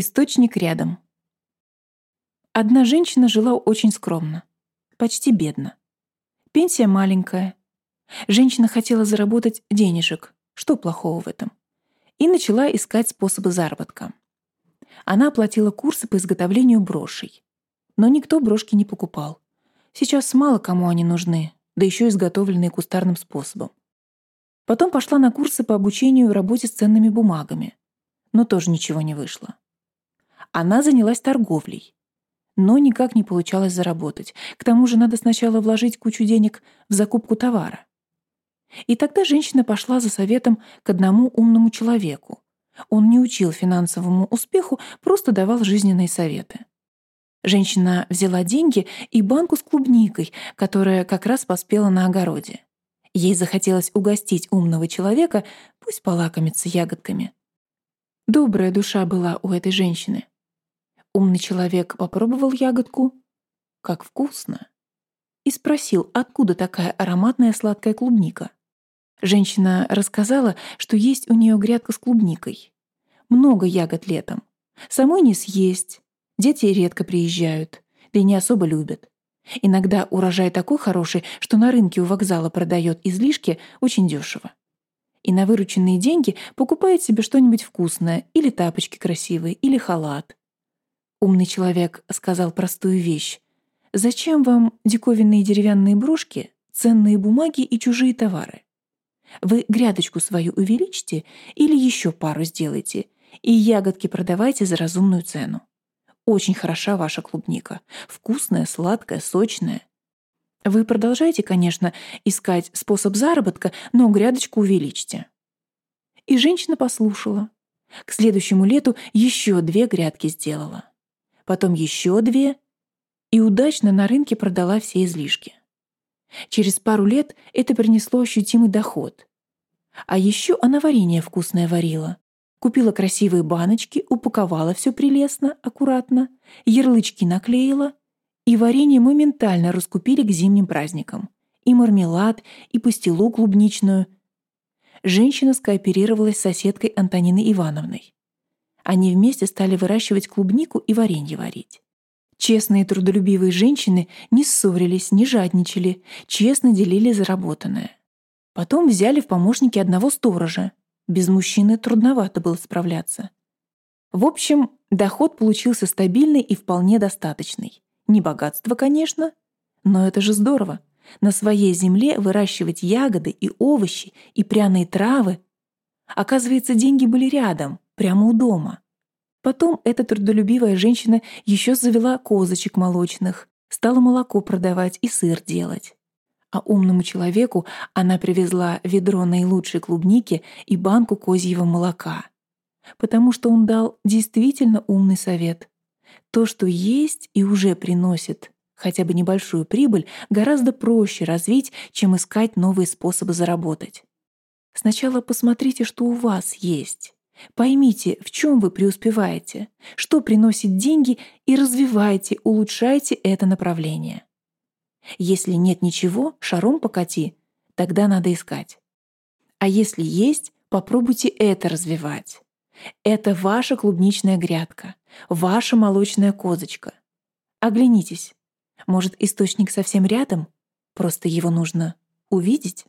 Источник рядом. Одна женщина жила очень скромно, почти бедно. Пенсия маленькая. Женщина хотела заработать денежек. Что плохого в этом? И начала искать способы заработка. Она оплатила курсы по изготовлению брошей. Но никто брошки не покупал. Сейчас мало кому они нужны, да еще изготовленные кустарным способом. Потом пошла на курсы по обучению работе с ценными бумагами. Но тоже ничего не вышло. Она занялась торговлей. Но никак не получалось заработать. К тому же надо сначала вложить кучу денег в закупку товара. И тогда женщина пошла за советом к одному умному человеку. Он не учил финансовому успеху, просто давал жизненные советы. Женщина взяла деньги и банку с клубникой, которая как раз поспела на огороде. Ей захотелось угостить умного человека, пусть полакомится ягодками. Добрая душа была у этой женщины. Умный человек попробовал ягодку. Как вкусно! И спросил, откуда такая ароматная сладкая клубника. Женщина рассказала, что есть у нее грядка с клубникой. Много ягод летом. Самой не съесть. Дети редко приезжают, да и не особо любят. Иногда урожай такой хороший, что на рынке у вокзала продает излишки очень дешево. И на вырученные деньги покупает себе что-нибудь вкусное, или тапочки красивые, или халат. Умный человек сказал простую вещь. «Зачем вам диковинные деревянные брошки, ценные бумаги и чужие товары? Вы грядочку свою увеличьте или еще пару сделайте, и ягодки продавайте за разумную цену. Очень хороша ваша клубника. Вкусная, сладкая, сочная. Вы продолжаете, конечно, искать способ заработка, но грядочку увеличьте». И женщина послушала. К следующему лету еще две грядки сделала потом еще две и удачно на рынке продала все излишки. Через пару лет это принесло ощутимый доход. А еще она варенье вкусное варила. Купила красивые баночки, упаковала все прелестно, аккуратно, ярлычки наклеила, и варенье моментально раскупили к зимним праздникам. И мармелад, и пастилу клубничную. Женщина скооперировалась с соседкой Антониной Ивановной. Они вместе стали выращивать клубнику и варенье варить. Честные трудолюбивые женщины не ссорились, не жадничали, честно делили заработанное. Потом взяли в помощники одного сторожа. Без мужчины трудновато было справляться. В общем, доход получился стабильный и вполне достаточный. Не богатство, конечно, но это же здорово. На своей земле выращивать ягоды и овощи, и пряные травы. Оказывается, деньги были рядом, прямо у дома. Потом эта трудолюбивая женщина еще завела козочек молочных, стала молоко продавать и сыр делать. А умному человеку она привезла ведро наилучшей клубники и банку козьего молока. Потому что он дал действительно умный совет. То, что есть и уже приносит хотя бы небольшую прибыль, гораздо проще развить, чем искать новые способы заработать. Сначала посмотрите, что у вас есть. Поймите, в чем вы преуспеваете, что приносит деньги и развивайте, улучшайте это направление. Если нет ничего, шаром покати, тогда надо искать. А если есть, попробуйте это развивать. Это ваша клубничная грядка, ваша молочная козочка. Оглянитесь. Может, источник совсем рядом? Просто его нужно увидеть?